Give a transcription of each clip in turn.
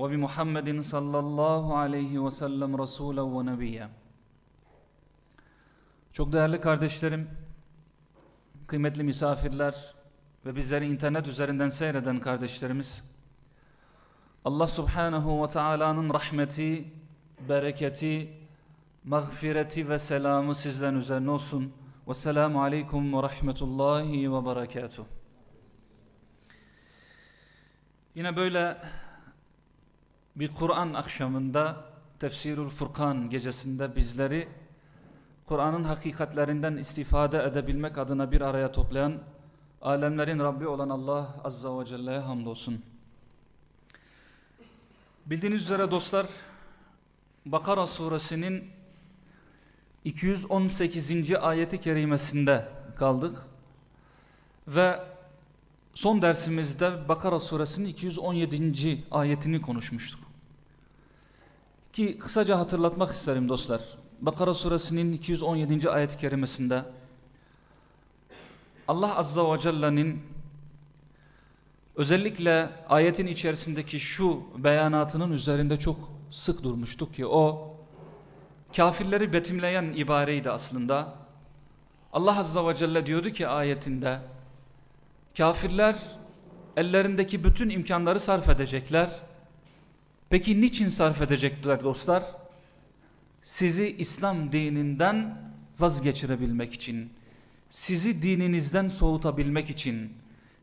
وبمحمد صلى الله عليه وسلم رسولا ونبيا Çok değerli kardeşlerim, kıymetli misafirler ve bizleri internet üzerinden seyreden kardeşlerimiz, Allah subhanahu ve taala'nın rahmeti, bereketi, mağfireti ve selamı sizlerin üzerine olsun. Vesselamu aleyküm ve rahmetullahi ve berekatuh. Yine böyle bir Kur'an akşamında Tefsirul Furkan gecesinde bizleri Kur'an'ın hakikatlerinden istifade edebilmek adına bir araya toplayan alemlerin Rabbi olan Allah Azza ve Celle'ye hamdolsun. Bildiğiniz üzere dostlar Bakara suresinin 218. ayeti kerimesinde kaldık ve son dersimizde Bakara suresinin 217. ayetini konuşmuştuk. Ki kısaca hatırlatmak isterim dostlar. Bakara suresinin 217. ayet-i kerimesinde Allah Azza ve Celle'nin özellikle ayetin içerisindeki şu beyanatının üzerinde çok sık durmuştuk ki o kafirleri betimleyen ibareydi aslında. Allah Azza ve Celle diyordu ki ayetinde kafirler ellerindeki bütün imkanları sarf edecekler. Peki niçin sarf edecekler dostlar? Sizi İslam dininden vazgeçirebilmek için, sizi dininizden soğutabilmek için,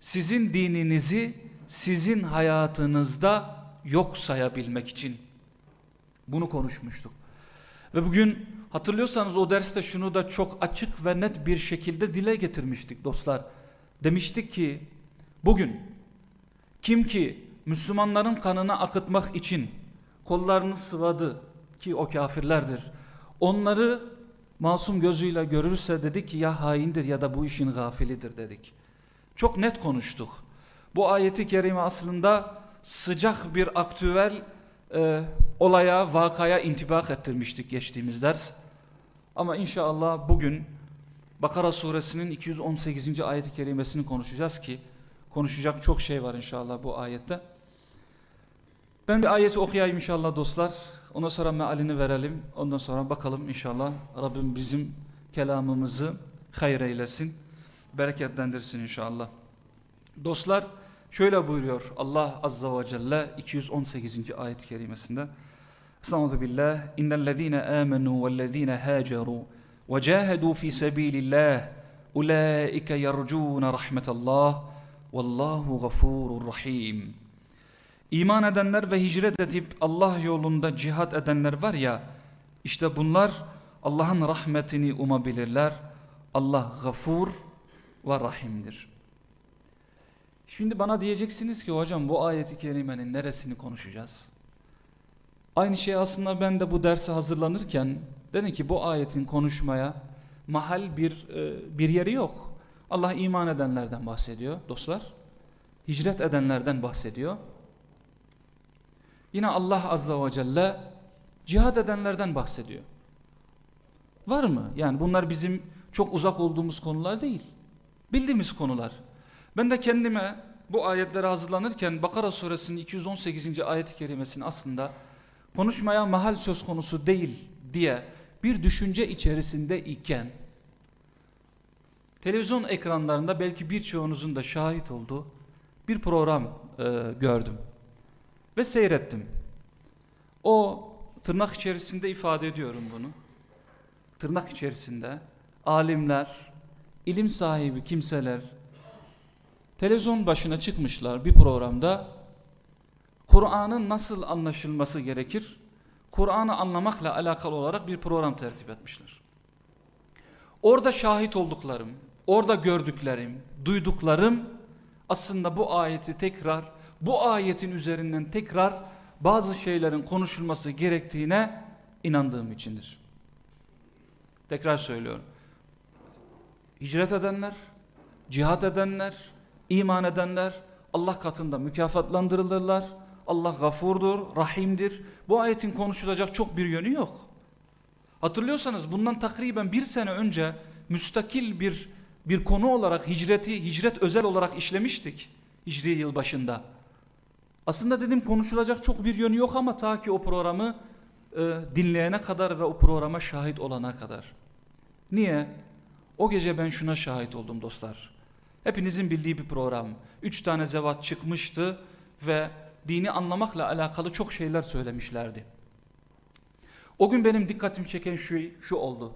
sizin dininizi sizin hayatınızda yok sayabilmek için. Bunu konuşmuştuk. Ve bugün hatırlıyorsanız o derste şunu da çok açık ve net bir şekilde dile getirmiştik dostlar. Demiştik ki bugün kim ki Müslümanların kanını akıtmak için kollarını sıvadı ki o kafirlerdir. Onları masum gözüyle görürse dedik ki ya haindir ya da bu işin gafilidir dedik. Çok net konuştuk. Bu ayeti kerime aslında sıcak bir aktüel e, olaya, vakaya intibak ettirmiştik geçtiğimiz ders. Ama inşallah bugün Bakara suresinin 218. ayeti kerimesini konuşacağız ki konuşacak çok şey var inşallah bu ayette. Ben bir ayeti okuyayım inşallah dostlar. Ondan sonra mealini verelim. Ondan sonra bakalım inşallah Rabbim bizim kelamımızı hayır eylesin. Bereketlendirsin inşallah. Dostlar şöyle buyuruyor Allah Azza ve Celle 218. ayet-i kerimesinde. Estağfurullah billah. İnnellezîne âmenû vellezîne hâcerû ve cahedû fî sebîlillâh ulaîike yercûne rahmetallah vallahu gafurur rahim. İman edenler ve hicret edip Allah yolunda cihat edenler var ya işte bunlar Allah'ın rahmetini umabilirler. Allah gafur ve rahimdir. Şimdi bana diyeceksiniz ki hocam bu ayeti kerimenin neresini konuşacağız? Aynı şey aslında ben de bu derse hazırlanırken dedim ki bu ayetin konuşmaya mahal bir e, bir yeri yok. Allah iman edenlerden bahsediyor dostlar. Hicret edenlerden bahsediyor. Yine Allah Azza ve Celle cihad edenlerden bahsediyor. Var mı? Yani bunlar bizim çok uzak olduğumuz konular değil. Bildiğimiz konular. Ben de kendime bu ayetlere hazırlanırken Bakara suresinin 218. ayet-i kerimesini aslında konuşmaya mahal söz konusu değil diye bir düşünce içerisinde iken televizyon ekranlarında belki birçoğunuzun da şahit olduğu bir program e, gördüm ve seyrettim. O tırnak içerisinde ifade ediyorum bunu. Tırnak içerisinde alimler, ilim sahibi kimseler televizyon başına çıkmışlar bir programda Kur'an'ın nasıl anlaşılması gerekir? Kur'an'ı anlamakla alakalı olarak bir program tertip etmişler. Orada şahit olduklarım, orada gördüklerim, duyduklarım aslında bu ayeti tekrar, bu ayetin üzerinden tekrar bazı şeylerin konuşulması gerektiğine inandığım içindir. Tekrar söylüyorum. Hicret edenler, cihat edenler, iman edenler Allah katında mükafatlandırılırlar. Allah gafurdur, rahimdir. Bu ayetin konuşulacak çok bir yönü yok. Hatırlıyorsanız bundan takriben bir sene önce müstakil bir bir konu olarak hicreti, hicret özel olarak işlemiştik. Hicri yıl başında. Aslında dedim konuşulacak çok bir yönü yok ama ta ki o programı e, dinleyene kadar ve o programa şahit olana kadar. Niye? O gece ben şuna şahit oldum dostlar. Hepinizin bildiği bir program. Üç tane zevat çıkmıştı ve dini anlamakla alakalı çok şeyler söylemişlerdi. O gün benim dikkatimi çeken şu, şu oldu.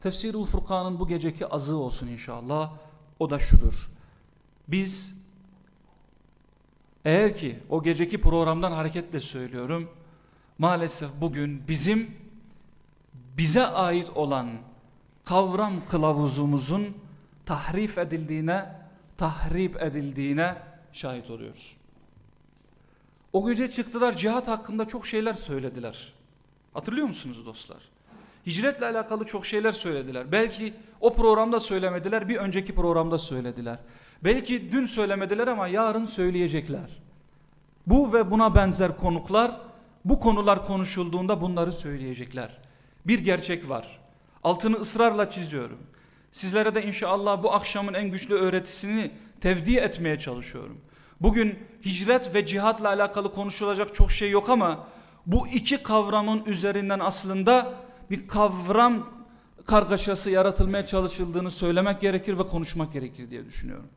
Tefsir-ül Furkan'ın bu geceki azığı olsun inşallah. O da şudur. Biz eğer ki o geceki programdan hareketle söylüyorum. Maalesef bugün bizim bize ait olan kavram kılavuzumuzun tahrif edildiğine, tahrip edildiğine şahit oluyoruz. O gece çıktılar cihat hakkında çok şeyler söylediler. Hatırlıyor musunuz dostlar? Hicretle alakalı çok şeyler söylediler. Belki o programda söylemediler, bir önceki programda söylediler. Belki dün söylemediler ama yarın söyleyecekler. Bu ve buna benzer konuklar, bu konular konuşulduğunda bunları söyleyecekler. Bir gerçek var. Altını ısrarla çiziyorum. Sizlere de inşallah bu akşamın en güçlü öğretisini tevdi etmeye çalışıyorum. Bugün hicret ve cihatla alakalı konuşulacak çok şey yok ama bu iki kavramın üzerinden aslında bir kavram kargaşası yaratılmaya çalışıldığını söylemek gerekir ve konuşmak gerekir diye düşünüyorum.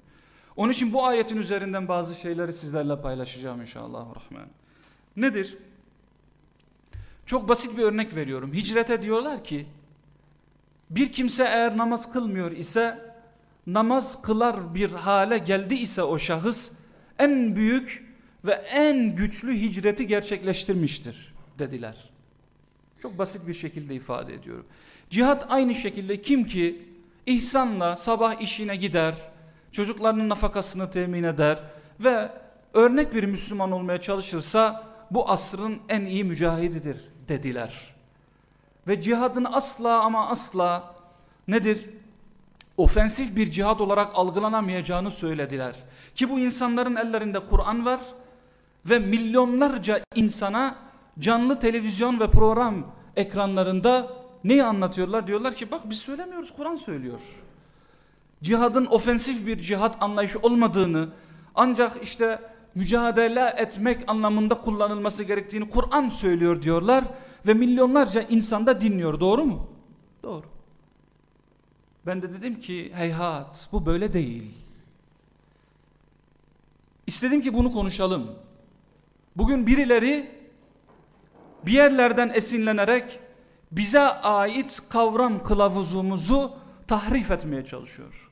Onun için bu ayetin üzerinden bazı şeyleri sizlerle paylaşacağım inşallah. Rahman. Nedir? Çok basit bir örnek veriyorum. Hicrete diyorlar ki bir kimse eğer namaz kılmıyor ise namaz kılar bir hale geldi ise o şahıs en büyük ve en güçlü hicreti gerçekleştirmiştir dediler. Çok basit bir şekilde ifade ediyorum. Cihat aynı şekilde kim ki ihsanla sabah işine gider, çocuklarının nafakasını temin eder ve örnek bir Müslüman olmaya çalışırsa bu asrın en iyi mücahididir dediler. Ve cihadın asla ama asla nedir? Ofensif bir cihad olarak algılanamayacağını söylediler. Ki bu insanların ellerinde Kur'an var ve milyonlarca insana canlı televizyon ve program ekranlarında neyi anlatıyorlar? Diyorlar ki bak biz söylemiyoruz Kur'an söylüyor. Cihadın ofensif bir cihat anlayışı olmadığını ancak işte mücadele etmek anlamında kullanılması gerektiğini Kur'an söylüyor diyorlar ve milyonlarca insan da dinliyor doğru mu? Doğru. Ben de dedim ki heyhat bu böyle değil. İstedim ki bunu konuşalım. Bugün birileri bir yerlerden esinlenerek bize ait kavram kılavuzumuzu tahrif etmeye çalışıyor.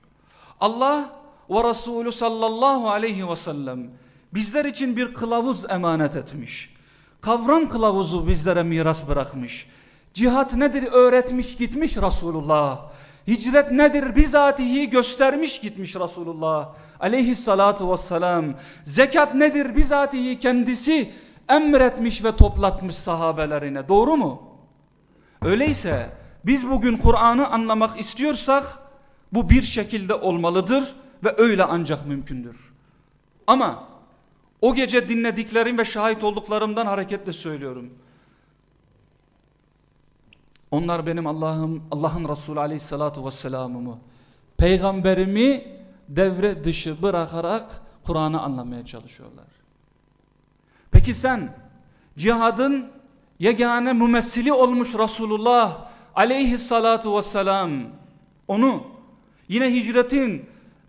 Allah ve Resulü sallallahu aleyhi ve sellem bizler için bir kılavuz emanet etmiş. Kavram kılavuzu bizlere miras bırakmış. Cihat nedir öğretmiş gitmiş Resulullah. Hicret nedir bizatihi göstermiş gitmiş Resulullah aleyhissalatu vesselam. Zekat nedir bizatihi kendisi emretmiş ve toplatmış sahabelerine doğru mu? Öyleyse biz bugün Kur'an'ı anlamak istiyorsak bu bir şekilde olmalıdır ve öyle ancak mümkündür. Ama o gece dinlediklerim ve şahit olduklarımdan hareketle söylüyorum. Onlar benim Allah'ım, Allah'ın Resulü Aleyhissalatu vesselam'ımı, peygamberimi devre dışı bırakarak Kur'an'ı anlamaya çalışıyorlar. Peki sen cihadın yegane mümessili olmuş Resulullah aleyhissalatu vesselam onu yine hicretin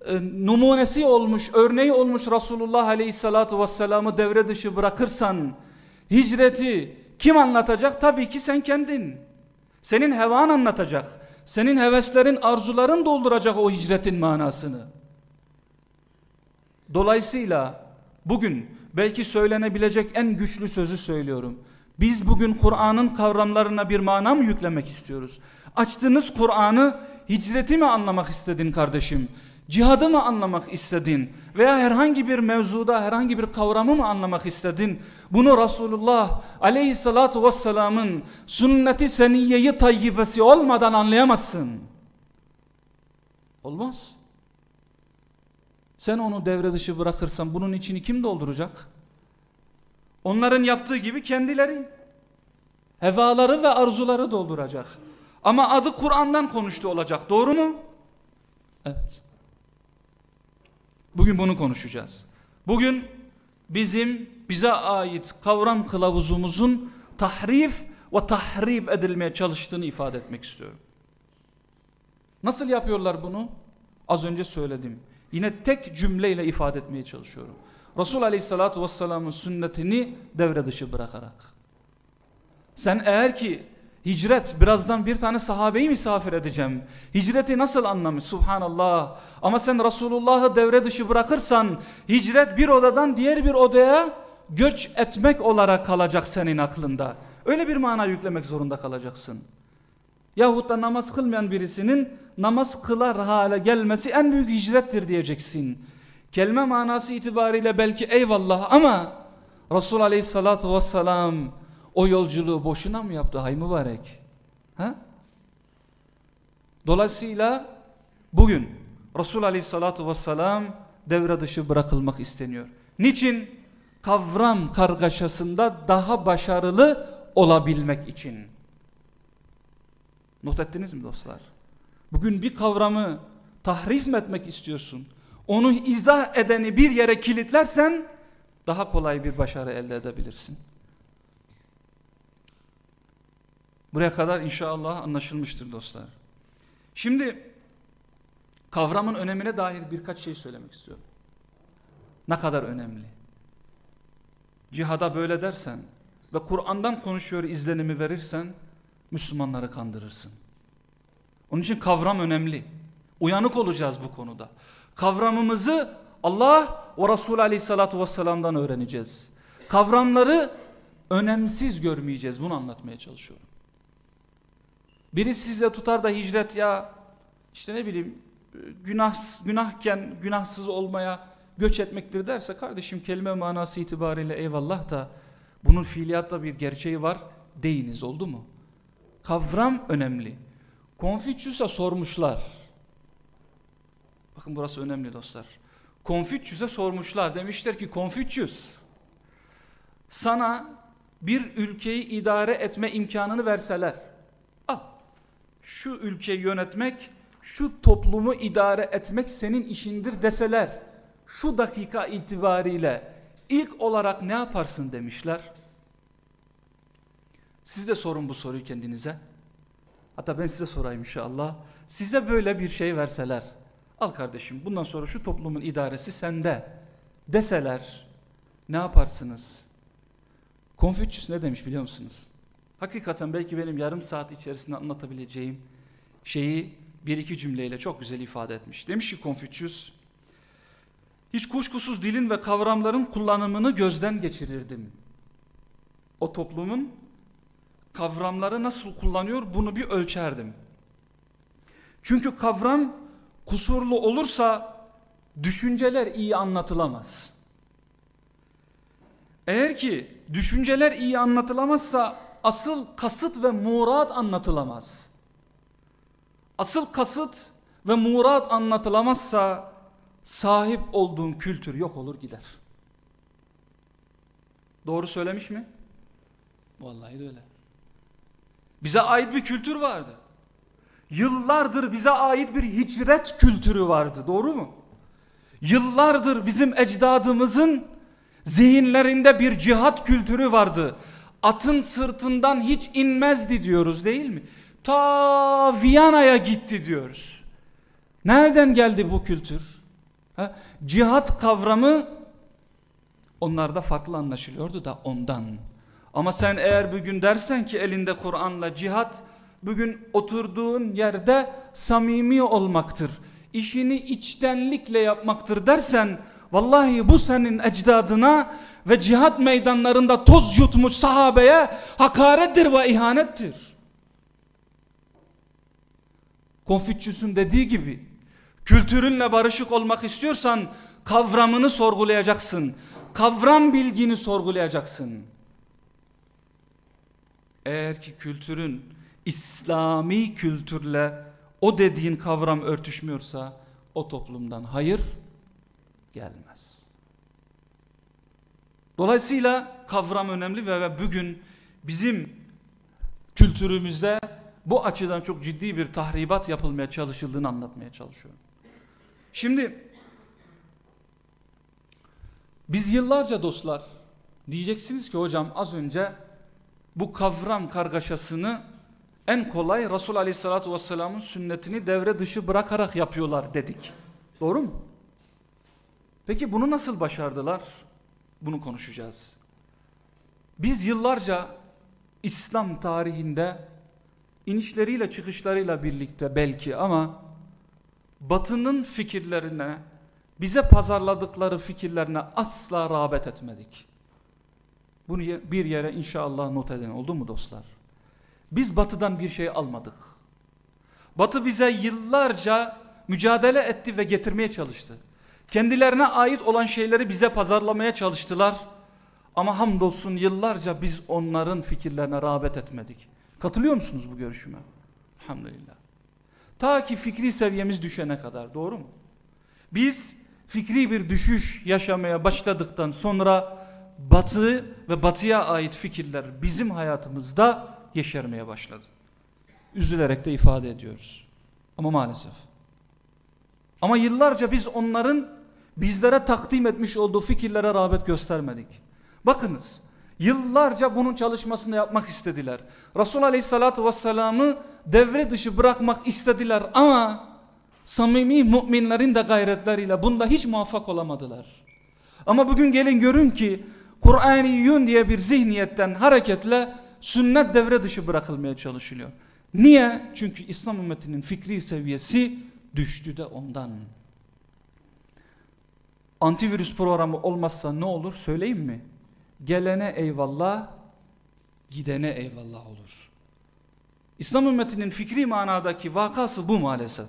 e, numunesi olmuş, örneği olmuş Resulullah aleyhissalatu vesselam'ı devre dışı bırakırsan hicreti kim anlatacak? Tabii ki sen kendin. Senin hevan anlatacak. Senin heveslerin, arzuların dolduracak o hicretin manasını. Dolayısıyla bugün belki söylenebilecek en güçlü sözü söylüyorum. Biz bugün Kur'an'ın kavramlarına bir mana mı yüklemek istiyoruz? Açtığınız Kur'an'ı hicreti mi anlamak istedin kardeşim? Cihadı mı anlamak istedin? Veya herhangi bir mevzuda herhangi bir kavramı mı anlamak istedin? Bunu Resulullah aleyhissalatu vesselamın sünneti seniyyeyi tayyibesi olmadan anlayamazsın. Olmaz. Sen onu devre dışı bırakırsan bunun içini kim dolduracak? Onların yaptığı gibi kendileri. Hevaları ve arzuları dolduracak. Ama adı Kur'an'dan konuştu olacak. Doğru mu? Evet. Bugün bunu konuşacağız. Bugün bizim bize ait kavram kılavuzumuzun tahrif ve tahrip edilmeye çalıştığını ifade etmek istiyorum. Nasıl yapıyorlar bunu? Az önce söyledim. Yine tek cümleyle ifade etmeye çalışıyorum. Resul Aleyhisselatü Vesselam'ın sünnetini devre dışı bırakarak. Sen eğer ki Hicret birazdan bir tane sahabeyi misafir edeceğim. Hicreti nasıl anlamış subhanallah. Ama sen Resulullah'ı devre dışı bırakırsan hicret bir odadan diğer bir odaya göç etmek olarak kalacak senin aklında. Öyle bir mana yüklemek zorunda kalacaksın. Yahut da namaz kılmayan birisinin namaz kılar hale gelmesi en büyük hicrettir diyeceksin. Kelime manası itibariyle belki eyvallah ama Resul aleyhissalatu vesselam o yolculuğu boşuna mı yaptı hay mübarek? Ha? Dolayısıyla bugün Resul Aleyhissalatu vesselam devre dışı bırakılmak isteniyor. Niçin? Kavram kargaşasında daha başarılı olabilmek için. Not ettiniz mi dostlar? Bugün bir kavramı tahrif mi etmek istiyorsun? Onu izah edeni bir yere kilitlersen daha kolay bir başarı elde edebilirsin. Buraya kadar inşallah anlaşılmıştır dostlar. Şimdi kavramın önemine dair birkaç şey söylemek istiyorum. Ne kadar önemli. Cihada böyle dersen ve Kur'an'dan konuşuyor izlenimi verirsen Müslümanları kandırırsın. Onun için kavram önemli. Uyanık olacağız bu konuda. Kavramımızı Allah ve Resulü Aleyhisselatü Vesselam'dan öğreneceğiz. Kavramları önemsiz görmeyeceğiz. Bunu anlatmaya çalışıyorum. Biri size tutar da hicret ya işte ne bileyim günah günahken günahsız olmaya göç etmektir derse kardeşim kelime manası itibariyle eyvallah da bunun fiiliyatta bir gerçeği var deyiniz oldu mu? Kavram önemli. Konfüçyüs'e sormuşlar. Bakın burası önemli dostlar. Konfüçyüs'e sormuşlar. Demişler ki Konfüçyüs sana bir ülkeyi idare etme imkanını verseler şu ülkeyi yönetmek, şu toplumu idare etmek senin işindir deseler, şu dakika itibariyle ilk olarak ne yaparsın demişler. Siz de sorun bu soruyu kendinize. Hatta ben size sorayım inşallah. Size böyle bir şey verseler, al kardeşim bundan sonra şu toplumun idaresi sende deseler, ne yaparsınız? Konfüçyüs ne demiş biliyor musunuz? Hakikaten belki benim yarım saat içerisinde anlatabileceğim şeyi bir iki cümleyle çok güzel ifade etmiş. Demiş ki Konfüçyüs, hiç kuşkusuz dilin ve kavramların kullanımını gözden geçirirdim. O toplumun kavramları nasıl kullanıyor bunu bir ölçerdim. Çünkü kavram kusurlu olursa düşünceler iyi anlatılamaz. Eğer ki düşünceler iyi anlatılamazsa asıl kasıt ve murat anlatılamaz. Asıl kasıt ve murat anlatılamazsa sahip olduğun kültür yok olur gider. Doğru söylemiş mi? Vallahi öyle. Bize ait bir kültür vardı. Yıllardır bize ait bir hicret kültürü vardı. Doğru mu? Yıllardır bizim ecdadımızın zihinlerinde bir cihat kültürü vardı atın sırtından hiç inmezdi diyoruz değil mi? Ta Viyana'ya gitti diyoruz. Nereden geldi bu kültür? Ha? Cihat kavramı onlarda farklı anlaşılıyordu da ondan. Ama sen eğer bugün dersen ki elinde Kur'an'la cihat bugün oturduğun yerde samimi olmaktır. İşini içtenlikle yapmaktır dersen vallahi bu senin ecdadına ve cihat meydanlarında toz yutmuş sahabeye hakarettir ve ihanettir. Konfüçyüs'ün dediği gibi Kültürünle barışık olmak istiyorsan kavramını sorgulayacaksın. Kavram bilgini sorgulayacaksın. Eğer ki kültürün İslami kültürle o dediğin kavram örtüşmüyorsa o toplumdan hayır gelmez. Dolayısıyla kavram önemli ve bugün bizim kültürümüzde bu açıdan çok ciddi bir tahribat yapılmaya çalışıldığını anlatmaya çalışıyorum. Şimdi biz yıllarca dostlar diyeceksiniz ki hocam az önce bu kavram kargaşasını en kolay Resul Aleyhisselatü Vesselam'ın sünnetini devre dışı bırakarak yapıyorlar dedik. Doğru mu? Peki bunu nasıl başardılar? Bunu konuşacağız. Biz yıllarca İslam tarihinde inişleriyle çıkışlarıyla birlikte belki ama batının fikirlerine bize pazarladıkları fikirlerine asla rağbet etmedik. Bunu bir yere inşallah not edin oldu mu dostlar? Biz batıdan bir şey almadık. Batı bize yıllarca mücadele etti ve getirmeye çalıştı. Kendilerine ait olan şeyleri bize pazarlamaya çalıştılar. Ama hamdolsun yıllarca biz onların fikirlerine rağbet etmedik. Katılıyor musunuz bu görüşüme? Elhamdülillah. Ta ki fikri seviyemiz düşene kadar doğru mu? Biz fikri bir düşüş yaşamaya başladıktan sonra batı ve batıya ait fikirler bizim hayatımızda yeşermeye başladı. Üzülerek de ifade ediyoruz. Ama maalesef. Ama yıllarca biz onların bizlere takdim etmiş olduğu fikirlere rağbet göstermedik. Bakınız yıllarca bunun çalışmasını yapmak istediler. Resul Aleyhisselatü Vesselam'ı devre dışı bırakmak istediler ama samimi müminlerin de gayretleriyle bunda hiç muvaffak olamadılar. Ama bugün gelin görün ki Kur'aniyun diye bir zihniyetten hareketle sünnet devre dışı bırakılmaya çalışılıyor. Niye? Çünkü İslam ümmetinin fikri seviyesi düştü de ondan. Antivirüs programı olmazsa ne olur söyleyeyim mi? Gelene eyvallah, gidene eyvallah olur. İslam ümmetinin fikri manadaki vakası bu maalesef.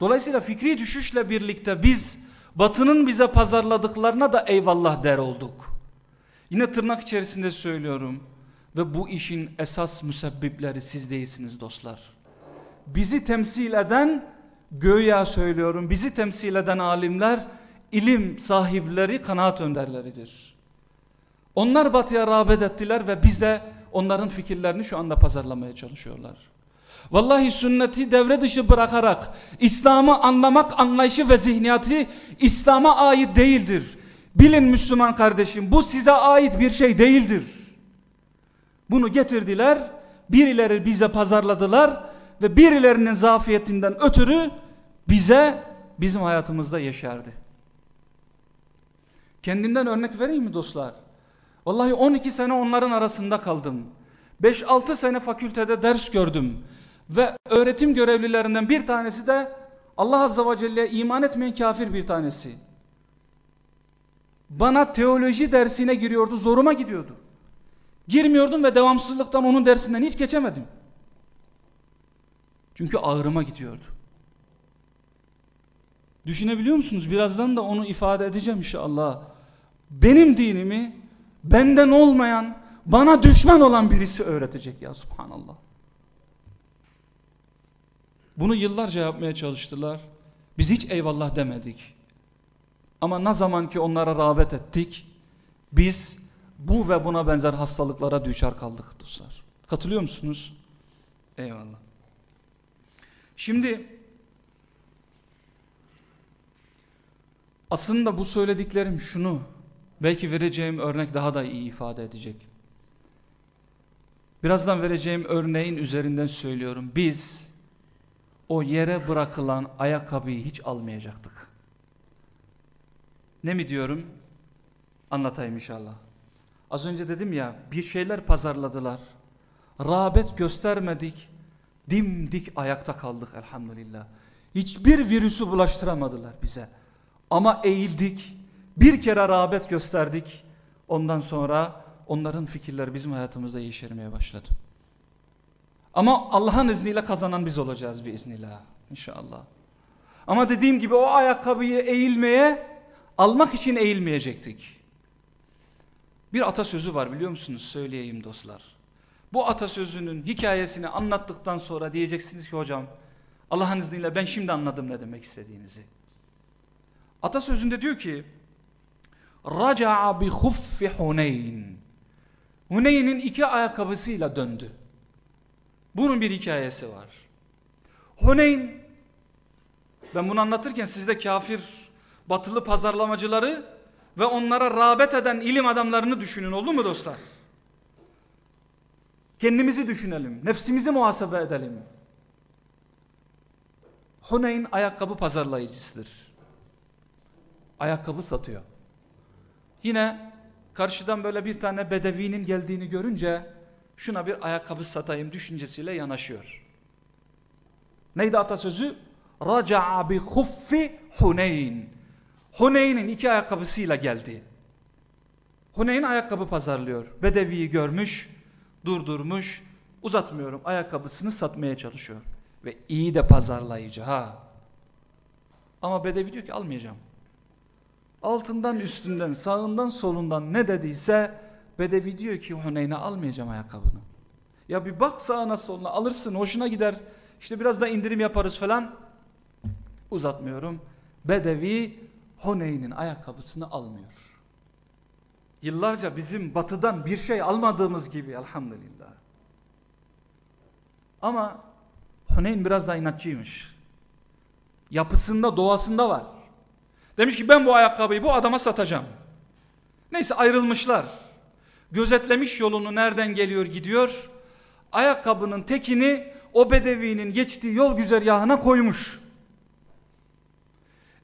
Dolayısıyla fikri düşüşle birlikte biz batının bize pazarladıklarına da eyvallah der olduk. Yine tırnak içerisinde söylüyorum ve bu işin esas müsebbipleri siz değilsiniz dostlar. Bizi temsil eden göya söylüyorum bizi temsil eden alimler ilim sahipleri kanaat önderleridir. Onlar batıya rağbet ettiler ve biz de onların fikirlerini şu anda pazarlamaya çalışıyorlar. Vallahi sünneti devre dışı bırakarak İslam'ı anlamak anlayışı ve zihniyatı İslam'a ait değildir. Bilin Müslüman kardeşim bu size ait bir şey değildir. Bunu getirdiler, birileri bize pazarladılar ve birilerinin zafiyetinden ötürü bize bizim hayatımızda yeşerdi. Kendimden örnek vereyim mi dostlar? Vallahi 12 sene onların arasında kaldım. 5-6 sene fakültede ders gördüm. Ve öğretim görevlilerinden bir tanesi de Allah Azze ve Celle'ye iman etmeyen kafir bir tanesi. Bana teoloji dersine giriyordu, zoruma gidiyordu. Girmiyordum ve devamsızlıktan onun dersinden hiç geçemedim. Çünkü ağrıma gidiyordu. Düşünebiliyor musunuz? Birazdan da onu ifade edeceğim inşallah. Benim dinimi benden olmayan, bana düşman olan birisi öğretecek ya subhanallah. Bunu yıllarca yapmaya çalıştılar. Biz hiç eyvallah demedik. Ama ne zaman ki onlara rağbet ettik, biz bu ve buna benzer hastalıklara düşer kaldık dostlar. Katılıyor musunuz? Eyvallah. Şimdi aslında bu söylediklerim şunu belki vereceğim örnek daha da iyi ifade edecek. Birazdan vereceğim örneğin üzerinden söylüyorum. Biz o yere bırakılan ayakkabıyı hiç almayacaktık. Ne mi diyorum? Anlatayım inşallah. Az önce dedim ya bir şeyler pazarladılar. Rağbet göstermedik. Dimdik ayakta kaldık elhamdülillah. Hiçbir virüsü bulaştıramadılar bize. Ama eğildik. Bir kere rağbet gösterdik. Ondan sonra onların fikirleri bizim hayatımızda yeşermeye başladı. Ama Allah'ın izniyle kazanan biz olacağız bir iznillah. İnşallah. Ama dediğim gibi o ayakkabıyı eğilmeye, almak için eğilmeyecektik. Bir atasözü var biliyor musunuz? Söyleyeyim dostlar. Bu atasözünün hikayesini anlattıktan sonra diyeceksiniz ki hocam Allah'ın izniyle ben şimdi anladım ne demek istediğinizi. Atasözünde diyor ki Raca'a bi khuffi Huneyn. Huneyn'in iki ayakkabısıyla döndü. Bunun bir hikayesi var. Huneyn ben bunu anlatırken sizde kafir batılı pazarlamacıları ve onlara rağbet eden ilim adamlarını düşünün oldu mu dostlar? Kendimizi düşünelim, nefsimizi muhasebe edelim. Huneyn ayakkabı pazarlayıcısıdır. Ayakkabı satıyor. Yine karşıdan böyle bir tane bedevinin geldiğini görünce şuna bir ayakkabı satayım düşüncesiyle yanaşıyor. Neydi atasözü? Raca'a bi khuffi Huneyn. Huneyn'in iki ayakkabısıyla geldi. Huneyn ayakkabı pazarlıyor. Bedeviyi görmüş, durdurmuş, uzatmıyorum ayakkabısını satmaya çalışıyor. Ve iyi de pazarlayıcı ha. Ama Bedevi diyor ki almayacağım. Altından üstünden sağından solundan ne dediyse Bedevi diyor ki Huneyn'e almayacağım ayakkabını. Ya bir bak sağına soluna alırsın hoşuna gider. İşte biraz da indirim yaparız falan. Uzatmıyorum. Bedevi Huneyn'in ayakkabısını almıyor. Yıllarca bizim batıdan bir şey almadığımız gibi elhamdülillah. Ama Huneyn biraz da inatçıymış. Yapısında doğasında var. Demiş ki ben bu ayakkabıyı bu adama satacağım. Neyse ayrılmışlar. Gözetlemiş yolunu nereden geliyor gidiyor. Ayakkabının tekini o bedevinin geçtiği yol güzergahına koymuş.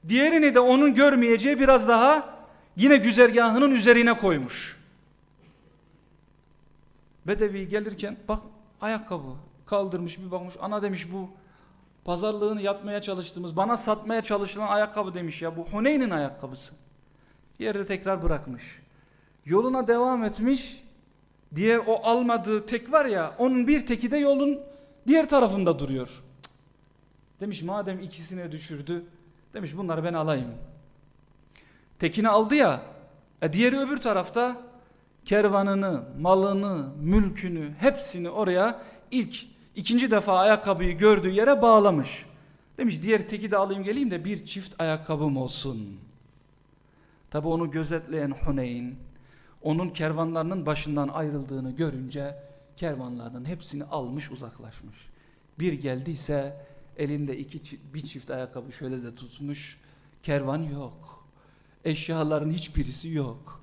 Diğerini de onun görmeyeceği biraz daha yine güzergahının üzerine koymuş. Bedevi gelirken bak ayakkabı kaldırmış bir bakmış ana demiş bu pazarlığını yapmaya çalıştığımız bana satmaya çalışılan ayakkabı demiş ya bu Huneyn'in ayakkabısı. Yerde tekrar bırakmış. Yoluna devam etmiş. Diğer o almadığı tek var ya onun bir teki de yolun diğer tarafında duruyor. Demiş madem ikisine düşürdü demiş bunları ben alayım. Tekini aldı ya e diğeri öbür tarafta kervanını, malını, mülkünü hepsini oraya ilk ikinci defa ayakkabıyı gördüğü yere bağlamış. Demiş diğer teki de alayım geleyim de bir çift ayakkabım olsun. Tabi onu gözetleyen Huneyn onun kervanlarının başından ayrıldığını görünce kervanlarının hepsini almış uzaklaşmış. Bir geldiyse elinde iki bir çift ayakkabı şöyle de tutmuş. Kervan yok. Eşyaların hiçbirisi yok.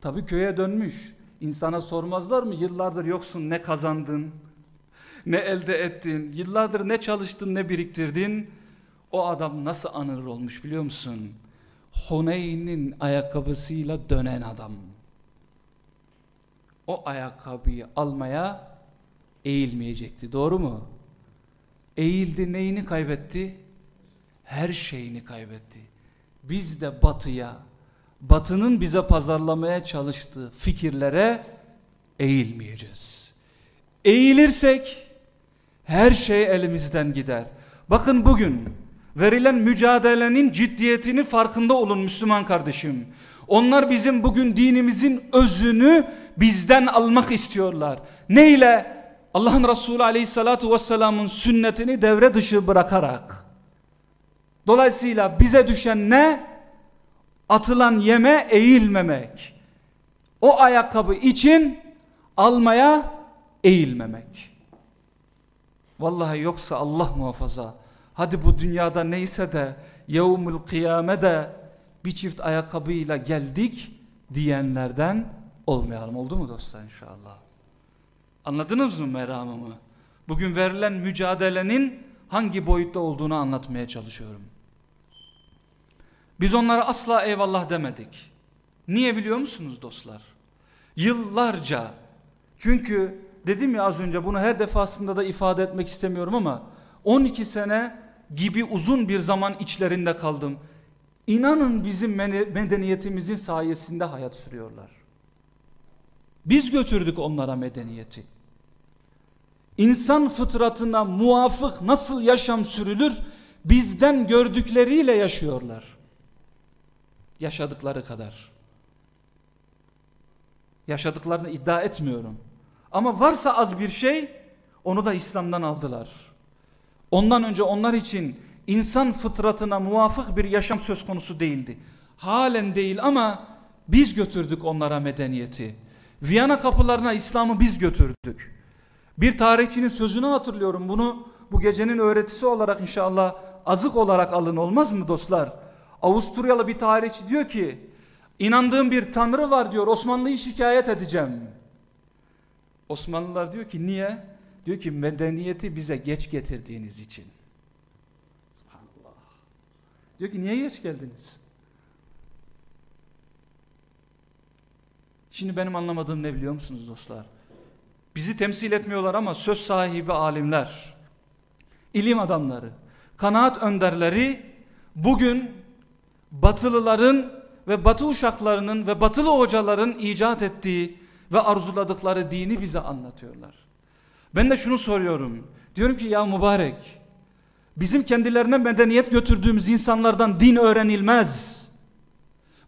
Tabi köye dönmüş. İnsana sormazlar mı yıllardır yoksun ne kazandın? Ne elde ettin? Yıllardır ne çalıştın ne biriktirdin? O adam nasıl anılır olmuş biliyor musun? Huneyn'in ayakkabısıyla dönen adam. O ayakkabıyı almaya eğilmeyecekti. Doğru mu? Eğildi neyini kaybetti? Her şeyini kaybetti. Biz de batıya, batının bize pazarlamaya çalıştığı fikirlere eğilmeyeceğiz. Eğilirsek her şey elimizden gider. Bakın bugün verilen mücadelenin ciddiyetini farkında olun Müslüman kardeşim. Onlar bizim bugün dinimizin özünü bizden almak istiyorlar. Neyle? Allah'ın Resulü aleyhissalatu vesselamın sünnetini devre dışı bırakarak. Dolayısıyla bize düşen ne? Atılan yeme eğilmemek. O ayakkabı için almaya eğilmemek. Vallahi yoksa Allah muhafaza. Hadi bu dünyada neyse de yevmül kıyamede bir çift ayakkabıyla geldik diyenlerden olmayalım. Oldu mu dostlar inşallah? Anladınız mı meramımı? Bugün verilen mücadelenin hangi boyutta olduğunu anlatmaya çalışıyorum. Biz onlara asla eyvallah demedik. Niye biliyor musunuz dostlar? Yıllarca çünkü dedim ya az önce bunu her defasında da ifade etmek istemiyorum ama 12 sene gibi uzun bir zaman içlerinde kaldım. İnanın bizim medeniyetimizin sayesinde hayat sürüyorlar. Biz götürdük onlara medeniyeti. İnsan fıtratına muvafık nasıl yaşam sürülür bizden gördükleriyle yaşıyorlar. Yaşadıkları kadar. Yaşadıklarını iddia etmiyorum. Ama varsa az bir şey onu da İslam'dan aldılar. Ondan önce onlar için insan fıtratına muvafık bir yaşam söz konusu değildi. Halen değil ama biz götürdük onlara medeniyeti. Viyana kapılarına İslam'ı biz götürdük. Bir tarihçinin sözünü hatırlıyorum. Bunu bu gecenin öğretisi olarak inşallah azık olarak alın olmaz mı dostlar? Avusturyalı bir tarihçi diyor ki inandığım bir tanrı var diyor Osmanlı'yı şikayet edeceğim. Osmanlılar diyor ki niye? Diyor ki medeniyeti bize geç getirdiğiniz için. Subhanallah. Diyor ki niye geç geldiniz? Şimdi benim anlamadığım ne biliyor musunuz dostlar? Bizi temsil etmiyorlar ama söz sahibi alimler, ilim adamları, kanaat önderleri bugün batılıların ve batı uşaklarının ve batılı hocaların icat ettiği ve arzuladıkları dini bize anlatıyorlar. Ben de şunu soruyorum. Diyorum ki ya mübarek bizim kendilerine medeniyet götürdüğümüz insanlardan din öğrenilmez.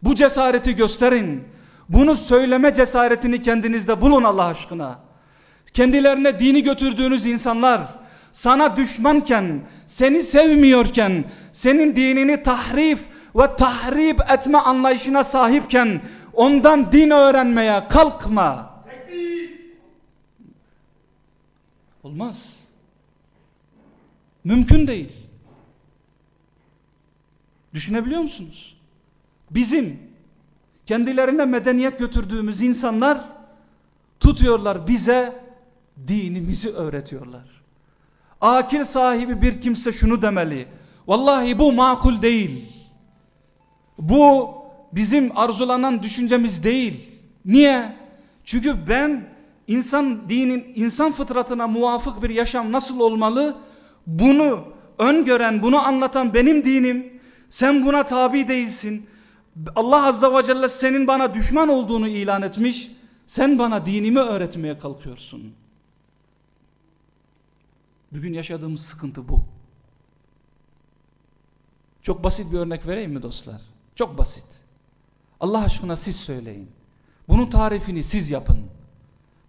Bu cesareti gösterin. Bunu söyleme cesaretini kendinizde bulun Allah aşkına. Kendilerine dini götürdüğünüz insanlar sana düşmanken, seni sevmiyorken, senin dinini tahrif ve tahrip etme anlayışına sahipken ondan din öğrenmeye kalkma. Olmaz. Mümkün değil. Düşünebiliyor musunuz? Bizim kendilerine medeniyet götürdüğümüz insanlar tutuyorlar bize dinimizi öğretiyorlar. Akil sahibi bir kimse şunu demeli. Vallahi bu makul değil. Bu bizim arzulanan düşüncemiz değil. Niye? Çünkü ben insan dinin, insan fıtratına muvafık bir yaşam nasıl olmalı? Bunu öngören, bunu anlatan benim dinim. Sen buna tabi değilsin. Allah Azze ve Celle senin bana düşman olduğunu ilan etmiş. Sen bana dinimi öğretmeye kalkıyorsun. Bugün yaşadığımız sıkıntı bu. Çok basit bir örnek vereyim mi dostlar? Çok basit. Allah aşkına siz söyleyin. Bunun tarifini siz yapın.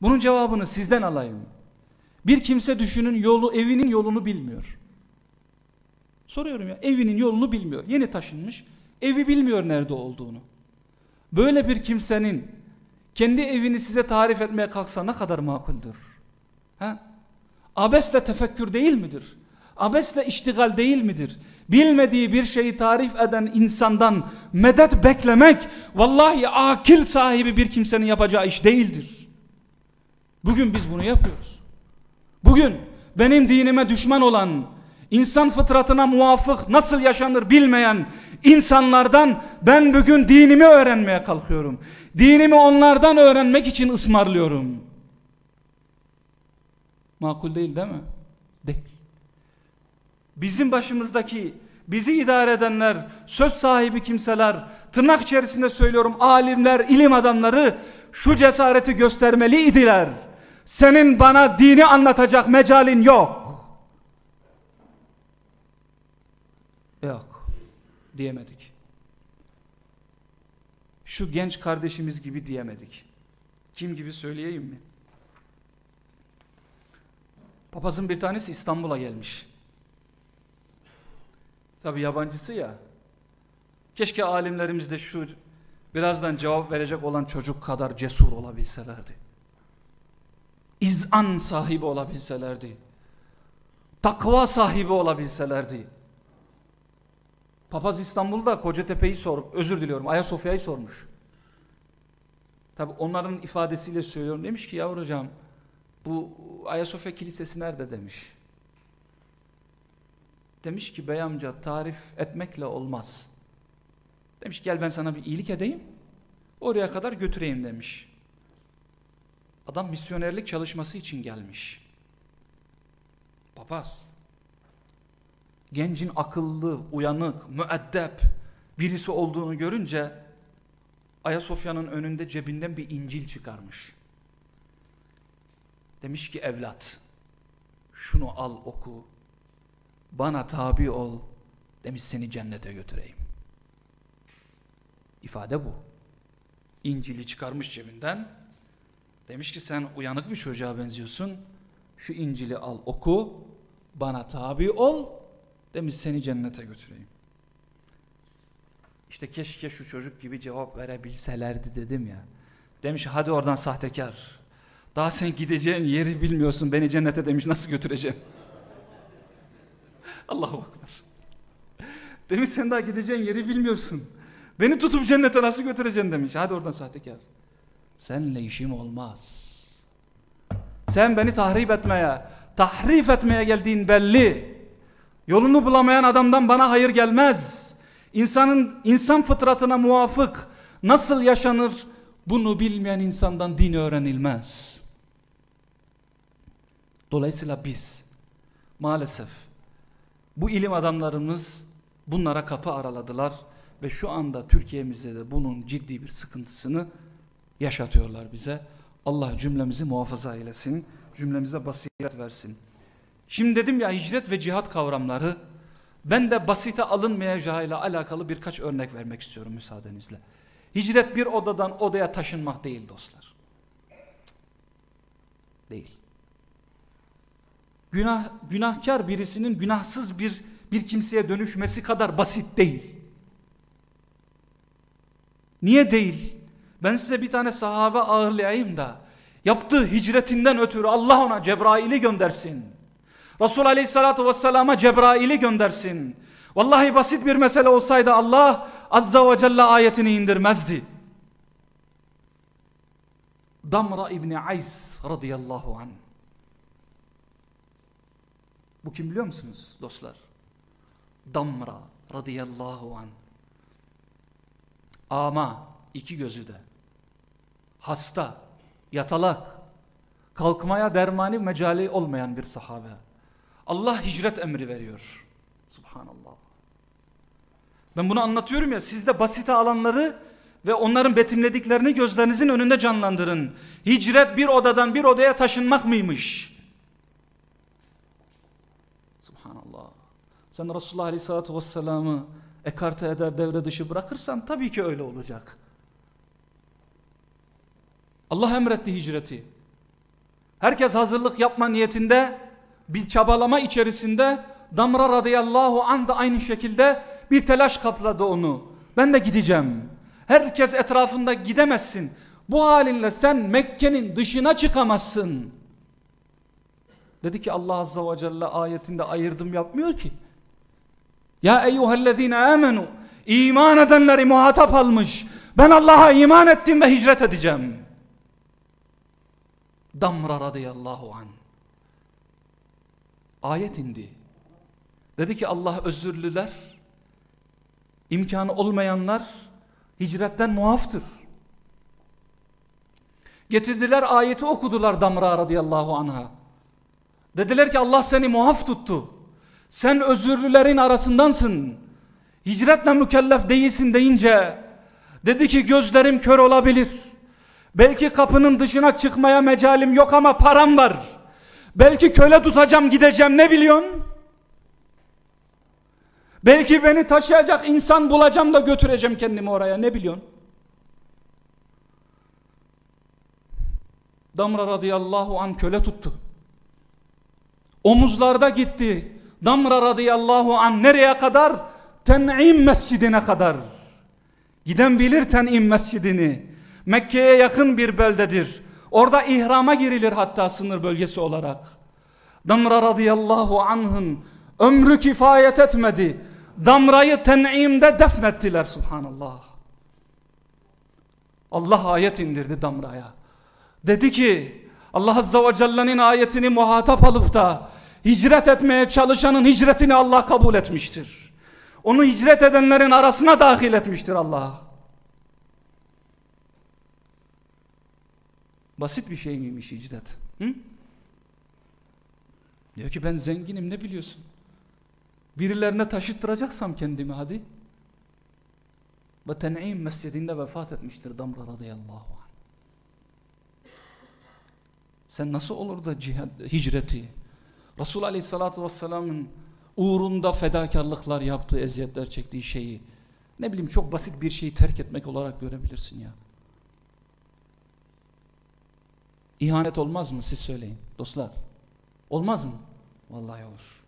Bunun cevabını sizden alayım. Bir kimse düşünün yolu evinin yolunu bilmiyor. Soruyorum ya evinin yolunu bilmiyor. Yeni taşınmış. Evi bilmiyor nerede olduğunu. Böyle bir kimsenin kendi evini size tarif etmeye kalksa ne kadar makuldür? Ha? Abesle tefekkür değil midir? Abesle iştigal değil midir? Bilmediği bir şeyi tarif eden insandan medet beklemek vallahi akil sahibi bir kimsenin yapacağı iş değildir. Bugün biz bunu yapıyoruz. Bugün benim dinime düşman olan, insan fıtratına muvafık nasıl yaşanır bilmeyen insanlardan ben bugün dinimi öğrenmeye kalkıyorum. Dinimi onlardan öğrenmek için ısmarlıyorum. Makul değil değil mi? Değil. Bizim başımızdaki bizi idare edenler, söz sahibi kimseler, tırnak içerisinde söylüyorum alimler, ilim adamları şu cesareti göstermeliydiler. Senin bana dini anlatacak mecalin yok. Yok. Diyemedik. Şu genç kardeşimiz gibi diyemedik. Kim gibi söyleyeyim mi? Papazın bir tanesi İstanbul'a gelmiş. Tabi yabancısı ya. Keşke alimlerimiz de şu birazdan cevap verecek olan çocuk kadar cesur olabilselerdi. İzan sahibi olabilselerdi. Takva sahibi olabilselerdi. Papaz İstanbul'da Kocatepe'yi sorup, özür diliyorum Ayasofya'yı sormuş. Tabi onların ifadesiyle söylüyorum. Demiş ki yavru hocam bu Ayasofya Kilisesi nerede demiş. Demiş ki bey amca tarif etmekle olmaz. Demiş gel ben sana bir iyilik edeyim. Oraya kadar götüreyim demiş. Adam misyonerlik çalışması için gelmiş. Papaz. Gencin akıllı, uyanık, müeddep birisi olduğunu görünce Ayasofya'nın önünde cebinden bir İncil çıkarmış. Demiş ki evlat şunu al oku bana tabi ol Demiş seni cennete götüreyim. İfade bu. İncil'i çıkarmış cebinden. Demiş ki sen uyanık bir çocuğa benziyorsun. Şu İncil'i al oku. Bana tabi ol. Demiş seni cennete götüreyim. İşte keşke şu çocuk gibi cevap verebilselerdi dedim ya. Demiş hadi oradan sahtekar. Daha sen gideceğin yeri bilmiyorsun beni cennete demiş nasıl götüreceğim. Allahu Akbar. Demiş sen daha gideceğin yeri bilmiyorsun. Beni tutup cennete nasıl götüreceksin demiş. Hadi oradan sahtekar. Senle işim olmaz. Sen beni tahrip etmeye, tahrif etmeye geldiğin belli. Yolunu bulamayan adamdan bana hayır gelmez. İnsanın insan fıtratına muvafık nasıl yaşanır bunu bilmeyen insandan din öğrenilmez. Dolayısıyla biz maalesef bu ilim adamlarımız bunlara kapı araladılar ve şu anda Türkiye'mizde de bunun ciddi bir sıkıntısını yaşatıyorlar bize. Allah cümlemizi muhafaza eylesin, cümlemize basiret versin. Şimdi dedim ya hicret ve cihat kavramları ben de basite alınmayacağıyla alakalı birkaç örnek vermek istiyorum müsaadenizle. Hicret bir odadan odaya taşınmak değil dostlar. Değil. Günah, günahkar birisinin günahsız bir bir kimseye dönüşmesi kadar basit değil. Niye değil? Ben size bir tane sahabe ağırlayayım da yaptığı hicretinden ötürü Allah ona Cebrail'i göndersin. Resul Aleyhisselatü Vesselam'a Cebrail'i göndersin. Vallahi basit bir mesele olsaydı Allah Azza ve Celle ayetini indirmezdi. Damra İbni Ays radıyallahu anh. Bu kim biliyor musunuz dostlar? Damra radıyallahu anh. Ama iki gözü de. Hasta, yatalak, kalkmaya dermani mecali olmayan bir sahabe. Allah hicret emri veriyor. Subhanallah. Ben bunu anlatıyorum ya siz de basite alanları ve onların betimlediklerini gözlerinizin önünde canlandırın. Hicret bir odadan bir odaya taşınmak mıymış? Subhanallah. Sen Resulullah Aleyhisselatü Vesselam'ı ekarte eder devre dışı bırakırsan tabii ki öyle olacak. Allah emretti hicreti. Herkes hazırlık yapma niyetinde bir çabalama içerisinde Damra radıyallahu anh da aynı şekilde bir telaş kapladı onu. Ben de gideceğim. Herkes etrafında gidemezsin. Bu halinle sen Mekke'nin dışına çıkamazsın. Dedi ki Allah azza ve celle ayetinde ayırdım yapmıyor ki. Ya eyyühellezine amenu iman edenleri muhatap almış. Ben Allah'a iman ettim ve hicret edeceğim. Damra radıyallahu anh. Ayet indi. Dedi ki Allah özürlüler, imkanı olmayanlar hicretten muaftır. Getirdiler ayeti okudular Damra radıyallahu anha. Dediler ki Allah seni muaf tuttu. Sen özürlülerin arasındansın. Hicretle mükellef değilsin deyince dedi ki gözlerim kör olabilir. Belki kapının dışına çıkmaya mecalim yok ama param var. Belki köle tutacağım gideceğim ne biliyorsun? Belki beni taşıyacak insan bulacağım da götüreceğim kendimi oraya ne biliyorsun? Damra radıyallahu an köle tuttu. Omuzlarda gitti. Damra radıyallahu an nereye kadar? Ten'im mescidine kadar. Giden bilir Ten'im mescidini. Mekke'ye yakın bir böldedir. Orada ihrama girilir hatta sınır bölgesi olarak. Damra radıyallahu anh'ın ömrü kifayet etmedi. Damra'yı ten'imde defnettiler subhanallah. Allah ayet indirdi Damra'ya. Dedi ki Allah azza ve celle'nin ayetini muhatap alıp da hicret etmeye çalışanın hicretini Allah kabul etmiştir. Onu hicret edenlerin arasına dahil etmiştir Allah. Basit bir şey miymiş hicret? Hı? Diyor ki ben zenginim ne biliyorsun? Birilerine taşıttıracaksam kendimi hadi. Ve Ten'im mescidinde vefat etmiştir Damra radıyallahu anh. Sen nasıl olur da cihad, hicreti Resul aleyhissalatü vesselamın uğrunda fedakarlıklar yaptığı, eziyetler çektiği şeyi ne bileyim çok basit bir şeyi terk etmek olarak görebilirsin ya. İhanet olmaz mı siz söyleyin dostlar. Olmaz mı? Vallahi olur.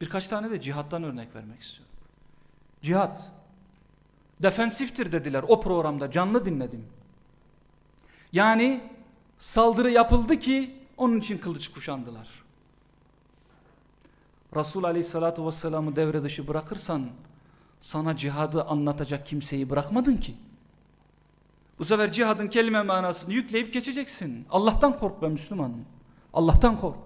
Birkaç tane de cihattan örnek vermek istiyorum. Cihat defensiftir dediler o programda canlı dinledim. Yani saldırı yapıldı ki onun için kılıç kuşandılar. Resul aleyhissalatu vesselam'ı devre dışı bırakırsan sana cihadı anlatacak kimseyi bırakmadın ki. Bu sefer cihadın kelime manasını yükleyip geçeceksin. Allah'tan kork be Müslüman. Allah'tan kork.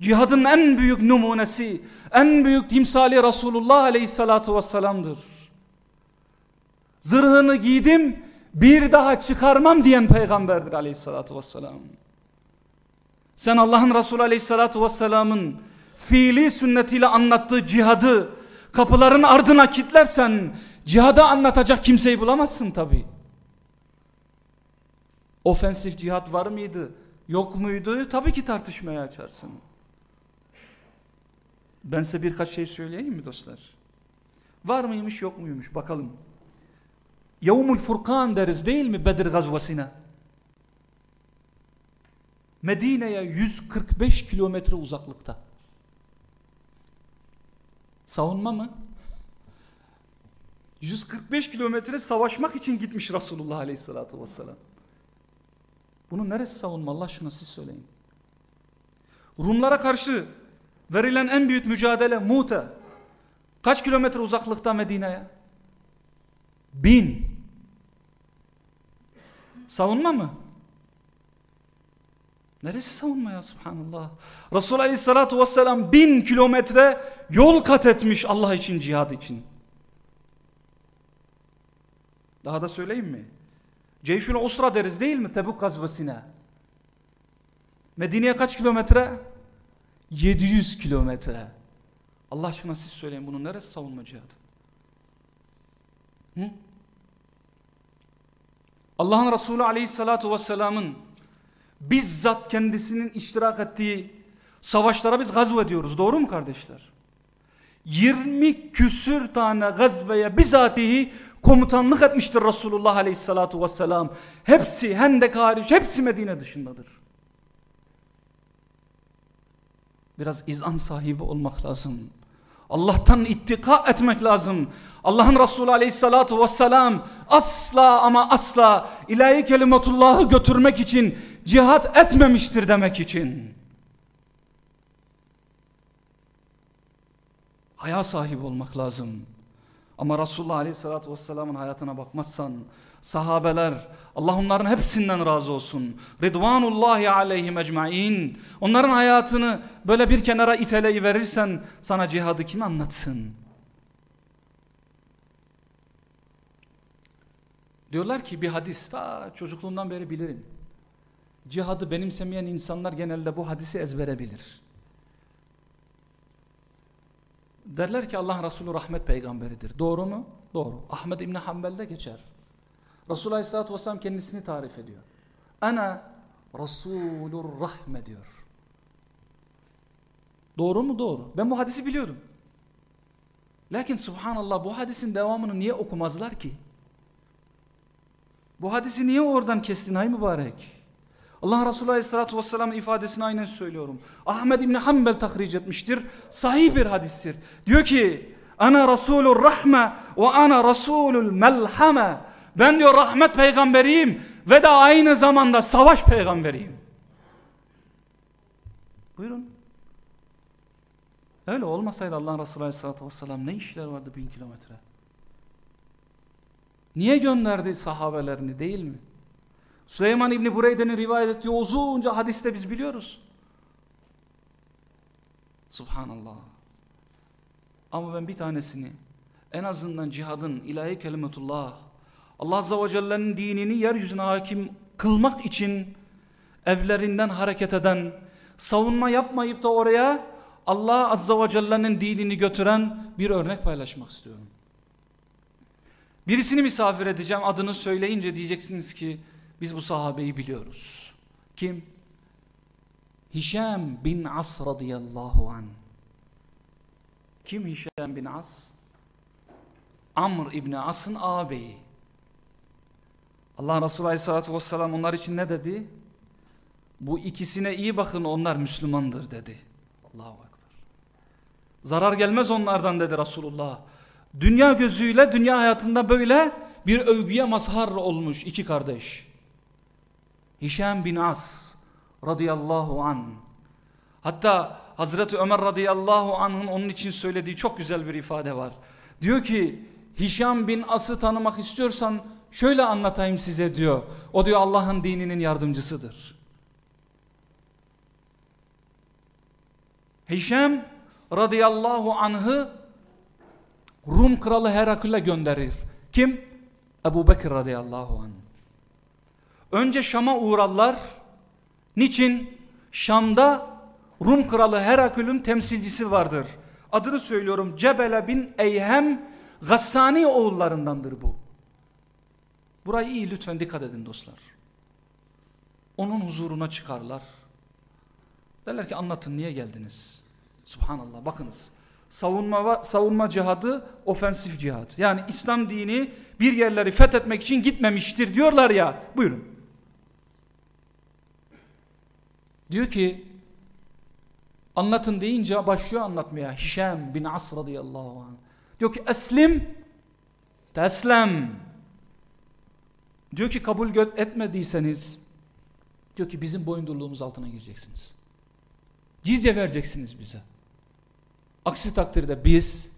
Cihadın en büyük numunesi, en büyük timsali Resulullah aleyhissalatu vesselam'dır. Zırhını giydim, bir daha çıkarmam diyen peygamberdir aleyhissalatu vesselam. Sen Allah'ın Resulü aleyhissalatu vesselamın fiili sünnetiyle anlattığı cihadı kapıların ardına kitlersen cihadı anlatacak kimseyi bulamazsın tabi. Ofensif cihat var mıydı? Yok muydu? Tabii ki tartışmaya açarsın. Ben size birkaç şey söyleyeyim mi dostlar? Var mıymış yok muymuş bakalım. Yevmul Furkan deriz değil mi Bedir gazvasına? Medine'ye 145 kilometre uzaklıkta. Savunma mı? 145 kilometre savaşmak için gitmiş Resulullah Aleyhisselatü Vesselam. Bunun neresi savunma Allah aşkına siz söyleyin. Rumlara karşı verilen en büyük mücadele Mute. Kaç kilometre uzaklıkta Medine'ye? Bin. Savunma mı? Neresi savunma ya subhanallah. Resul aleyhissalatu vesselam bin kilometre yol kat etmiş Allah için cihad için. Daha da söyleyeyim mi? Ceyşül Usra deriz değil mi Tebuk gazvesine? Medine'ye kaç kilometre? 700 kilometre. Allah aşkına siz söyleyin bunun neresi savunma cihadı? Hı? Allah'ın Resulü aleyhissalatu vesselamın bizzat kendisinin iştirak ettiği savaşlara biz gazve diyoruz. Doğru mu kardeşler? 20 küsür tane gazveye bizatihi komutanlık etmiştir Resulullah aleyhissalatu vesselam. Hepsi Hendek hariç hepsi Medine dışındadır. Biraz izan sahibi olmak lazım. Allah'tan ittika etmek lazım. Allah'ın Resulü aleyhissalatu vesselam asla ama asla ilahi kelimetullahı götürmek için cihat etmemiştir demek için. Haya sahibi olmak lazım. Ama Resulullah aleyhissalatu vesselamın hayatına bakmazsan sahabeler Allah onların hepsinden razı olsun. Ridvanullahi aleyhim ecmain. Onların hayatını böyle bir kenara iteleyi verirsen sana cihadı kim anlatsın? Diyorlar ki bir hadis ta çocukluğundan beri bilirim. Cihadı benimsemeyen insanlar genelde bu hadisi ezbere bilir. Derler ki Allah Resulü rahmet peygamberidir. Doğru mu? Doğru. Ahmed İbni Hanbel'de geçer. Resulullah Aleyhisselatü Vesselam kendisini tarif ediyor. Ana Resulur Rahme diyor. Doğru mu? Doğru. Ben bu hadisi biliyordum. Lakin subhanallah bu hadisin devamını niye okumazlar ki? Bu hadisi niye oradan kestin hay mübarek? Allah Resulü Aleyhisselatü Vesselam'ın ifadesini aynen söylüyorum. Ahmed İbni Hanbel tahric etmiştir. Sahih bir hadistir. Diyor ki Ana Resulur Rahme ve ana Resulul Melhame. Ben diyor rahmet peygamberiyim ve de aynı zamanda savaş peygamberiyim. Buyurun. Öyle olmasaydı Allah Resulü Aleyhisselatü Vesselam ne işler vardı bin kilometre? Niye gönderdi sahabelerini değil mi? Süleyman İbni Bureyde'nin rivayet ettiği uzunca hadiste biz biliyoruz. Subhanallah. Ama ben bir tanesini en azından cihadın ilahi kelimetullah Allah Azze ve Celle'nin dinini yeryüzüne hakim kılmak için evlerinden hareket eden savunma yapmayıp da oraya Allah Azze ve Celle'nin dinini götüren bir örnek paylaşmak istiyorum. Birisini misafir edeceğim adını söyleyince diyeceksiniz ki biz bu sahabeyi biliyoruz. Kim? Hişam bin As radıyallahu an. Kim Hişam bin As? Amr İbni As'ın ağabeyi. Allah Resulü Aleyhisselatü Vesselam onlar için ne dedi? Bu ikisine iyi bakın onlar Müslümandır dedi. Allahu Ekber. Zarar gelmez onlardan dedi Resulullah. Dünya gözüyle dünya hayatında böyle bir övgüye mazhar olmuş iki kardeş. Hişam bin As radıyallahu an. Hatta Hazreti Ömer radıyallahu anh'ın onun için söylediği çok güzel bir ifade var. Diyor ki Hişam bin As'ı tanımak istiyorsan şöyle anlatayım size diyor. O diyor Allah'ın dininin yardımcısıdır. Hişam radıyallahu anh'ı Rum kralı Herakül'e gönderir. Kim? Ebu Bekir radıyallahu anh. Önce Şam'a uğrarlar. Niçin? Şam'da Rum kralı Herakül'ün temsilcisi vardır. Adını söylüyorum Cebele bin Eyhem Gassani oğullarındandır bu. Burayı iyi lütfen dikkat edin dostlar. Onun huzuruna çıkarlar. Derler ki anlatın niye geldiniz? Subhanallah bakınız. Savunma, savunma cihadı ofensif cihad. Yani İslam dini bir yerleri fethetmek için gitmemiştir diyorlar ya. Buyurun. Diyor ki anlatın deyince başlıyor anlatmaya. Hişam bin As radıyallahu anh. Diyor ki eslim teslem. Diyor ki kabul etmediyseniz diyor ki bizim boyundurluğumuz altına gireceksiniz. Cizye vereceksiniz bize. Aksi takdirde biz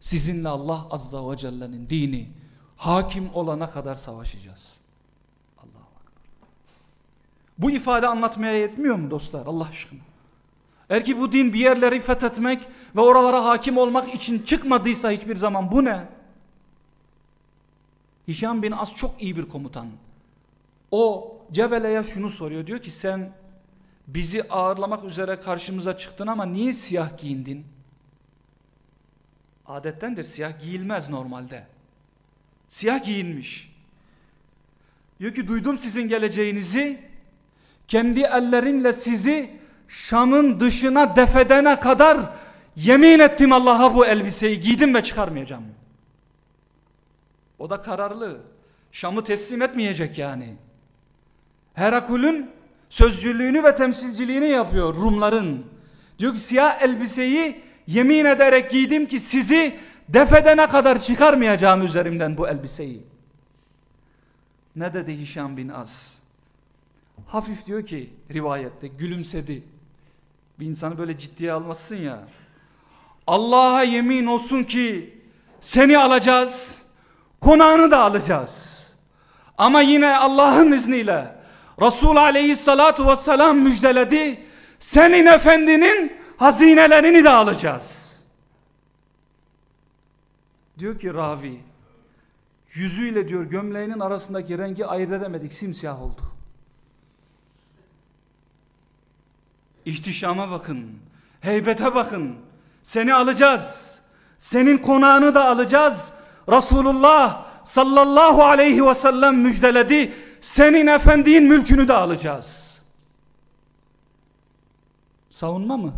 sizinle Allah Azza ve Celle'nin dini hakim olana kadar savaşacağız. Bu ifade anlatmaya yetmiyor mu dostlar Allah aşkına? Eğer ki bu din bir yerleri fethetmek ve oralara hakim olmak için çıkmadıysa hiçbir zaman bu ne? Hişam bin As çok iyi bir komutan. O Cebele'ye şunu soruyor. Diyor ki sen bizi ağırlamak üzere karşımıza çıktın ama niye siyah giyindin? Adettendir siyah giyilmez normalde. Siyah giyinmiş. Diyor ki duydum sizin geleceğinizi. Kendi ellerimle sizi Şam'ın dışına defedene kadar yemin ettim Allah'a bu elbiseyi giydim ve çıkarmayacağım. O da kararlı. Şam'ı teslim etmeyecek yani. Herakul'ün sözcülüğünü ve temsilciliğini yapıyor Rumların. Diyor ki siyah elbiseyi yemin ederek giydim ki sizi defedene kadar çıkarmayacağım üzerimden bu elbiseyi. Ne dedi Hişam bin Az? Hafif diyor ki rivayette gülümsedi. Bir insanı böyle ciddiye almasın ya. Allah'a yemin olsun ki seni alacağız, konağını da alacağız. Ama yine Allah'ın izniyle Resul aleyhissalatu vesselam müjdeledi. Senin efendinin hazinelerini de alacağız. Diyor ki ravi yüzüyle diyor gömleğinin arasındaki rengi ayırt edemedik simsiyah oldu. İhtişama bakın, heybete bakın. Seni alacağız. Senin konağını da alacağız. Resulullah sallallahu aleyhi ve sellem müjdeledi. Senin efendinin mülkünü de alacağız. Savunma mı?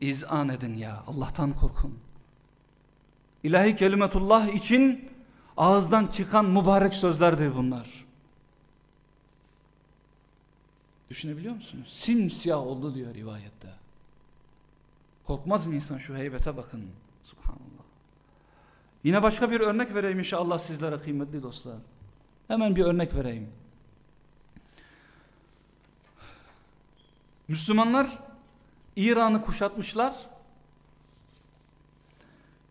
İzan edin ya. Allah'tan korkun. İlahi kelimetullah için ağızdan çıkan mübarek sözlerdir bunlar. Düşünebiliyor musunuz? Simsiyah oldu diyor rivayette. Korkmaz mı insan şu heybete bakın. Subhanallah. Yine başka bir örnek vereyim inşallah sizlere kıymetli dostlar. Hemen bir örnek vereyim. Müslümanlar İran'ı kuşatmışlar.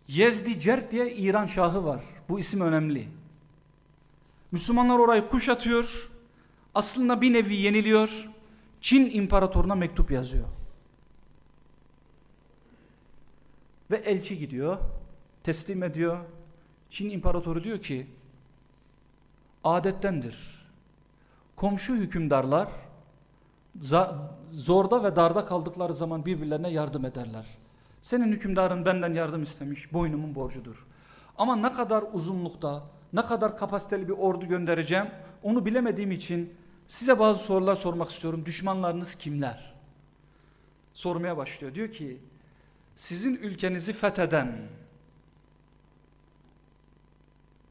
Yezdi Cert diye İran şahı var. Bu isim önemli. Müslümanlar orayı kuşatıyor. Aslında bir nevi yeniliyor. Çin imparatoruna mektup yazıyor. Ve elçi gidiyor. Teslim ediyor. Çin imparatoru diyor ki adettendir. Komşu hükümdarlar zorda ve darda kaldıkları zaman birbirlerine yardım ederler. Senin hükümdarın benden yardım istemiş, boynumun borcudur. Ama ne kadar uzunlukta, ne kadar kapasiteli bir ordu göndereceğim onu bilemediğim için size bazı sorular sormak istiyorum. Düşmanlarınız kimler? Sormaya başlıyor. Diyor ki sizin ülkenizi fetheden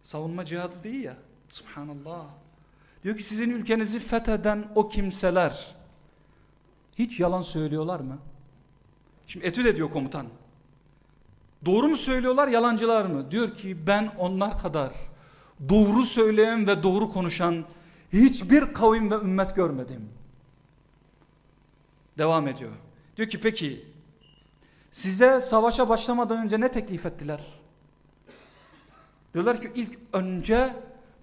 savunma cihadı değil ya. Subhanallah. Diyor ki sizin ülkenizi fetheden o kimseler hiç yalan söylüyorlar mı? Şimdi etüt ediyor komutan. Doğru mu söylüyorlar yalancılar mı? Diyor ki ben onlar kadar doğru söyleyen ve doğru konuşan hiçbir kavim ve ümmet görmedim. Devam ediyor. Diyor ki peki size savaşa başlamadan önce ne teklif ettiler? Diyorlar ki ilk önce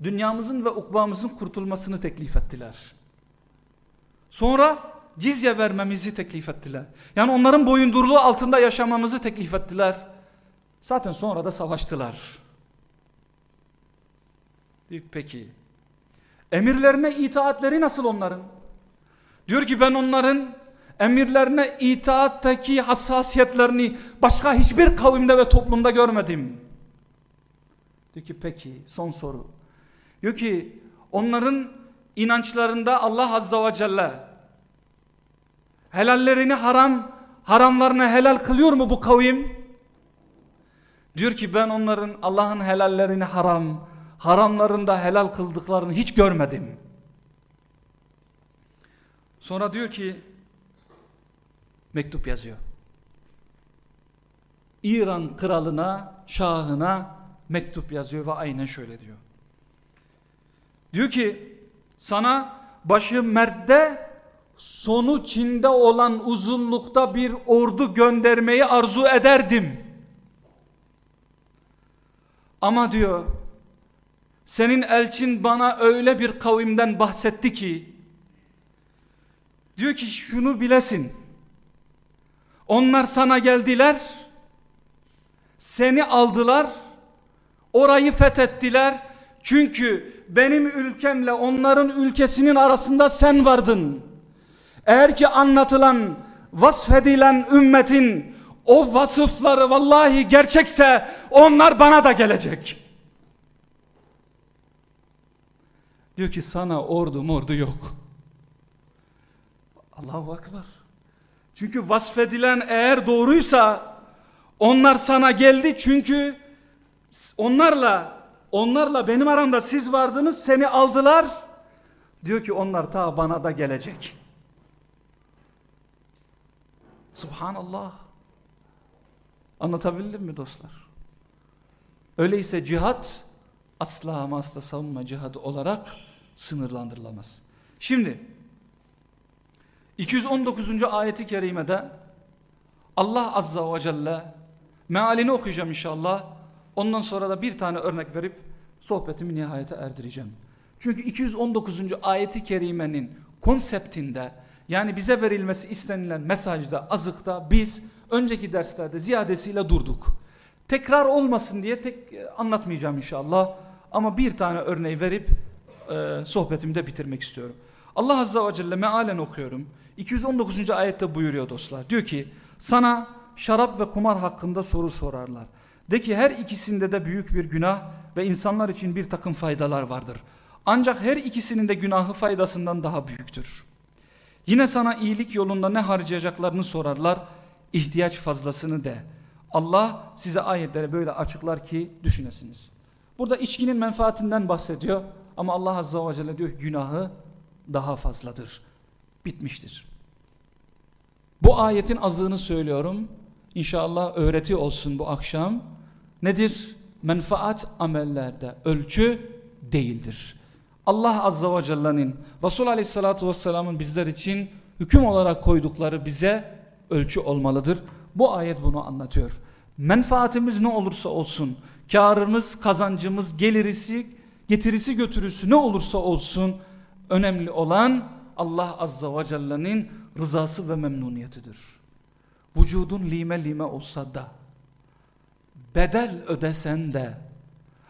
dünyamızın ve ukbamızın kurtulmasını teklif ettiler. Sonra cizye vermemizi teklif ettiler. Yani onların boyundurluğu altında yaşamamızı teklif ettiler. Zaten sonra da savaştılar. Peki. Emirlerine itaatleri nasıl onların? Diyor ki ben onların emirlerine itaattaki hassasiyetlerini başka hiçbir kavimde ve toplumda görmedim. Diyor ki peki son soru. Diyor ki onların inançlarında Allah Azza ve Celle helallerini haram, haramlarını helal kılıyor mu bu kavim? Diyor ki ben onların Allah'ın helallerini haram, haramlarında helal kıldıklarını hiç görmedim. Sonra diyor ki mektup yazıyor. İran kralına, şahına mektup yazıyor ve aynen şöyle diyor. Diyor ki sana başı merde sonu Çin'de olan uzunlukta bir ordu göndermeyi arzu ederdim. Ama diyor senin elçin bana öyle bir kavimden bahsetti ki diyor ki şunu bilesin. Onlar sana geldiler seni aldılar orayı fethettiler. Çünkü benim ülkemle onların ülkesinin arasında sen vardın. Eğer ki anlatılan vasfedilen ümmetin o vasıfları vallahi gerçekse onlar bana da gelecek. Diyor ki sana ordu mordu yok. Allahu Akbar. Çünkü vasfedilen eğer doğruysa onlar sana geldi çünkü onlarla onlarla benim aramda siz vardınız seni aldılar. Diyor ki onlar ta bana da gelecek. Subhanallah. Anlatabildim mi dostlar? Öyleyse cihat asla ama savunma cihadı olarak sınırlandırılamaz. Şimdi 219. ayeti kerimede Allah azza ve celle mealini okuyacağım inşallah. Ondan sonra da bir tane örnek verip sohbetimi nihayete erdireceğim. Çünkü 219. ayeti kerimenin konseptinde yani bize verilmesi istenilen mesajda, azıkta biz önceki derslerde ziyadesiyle durduk. Tekrar olmasın diye tek e, anlatmayacağım inşallah. Ama bir tane örneği verip e, sohbetimi de bitirmek istiyorum. Allah Azza ve Celle mealen okuyorum. 219. ayette buyuruyor dostlar. Diyor ki sana şarap ve kumar hakkında soru sorarlar. De ki her ikisinde de büyük bir günah ve insanlar için bir takım faydalar vardır. Ancak her ikisinin de günahı faydasından daha büyüktür. Yine sana iyilik yolunda ne harcayacaklarını sorarlar. ihtiyaç fazlasını de. Allah size ayetleri böyle açıklar ki düşünesiniz. Burada içkinin menfaatinden bahsediyor. Ama Allah Azza ve Celle diyor günahı daha fazladır. Bitmiştir. Bu ayetin azığını söylüyorum. İnşallah öğreti olsun bu akşam. Nedir? Menfaat amellerde ölçü değildir. Allah Azza ve Celle'nin Resul Aleyhisselatü Vesselam'ın bizler için hüküm olarak koydukları bize ölçü olmalıdır. Bu ayet bunu anlatıyor. Menfaatimiz ne olursa olsun, karımız, kazancımız, gelirisi, getirisi götürüsü ne olursa olsun önemli olan Allah Azza ve Celle'nin rızası ve memnuniyetidir. Vücudun lime lime olsa da, bedel ödesen de,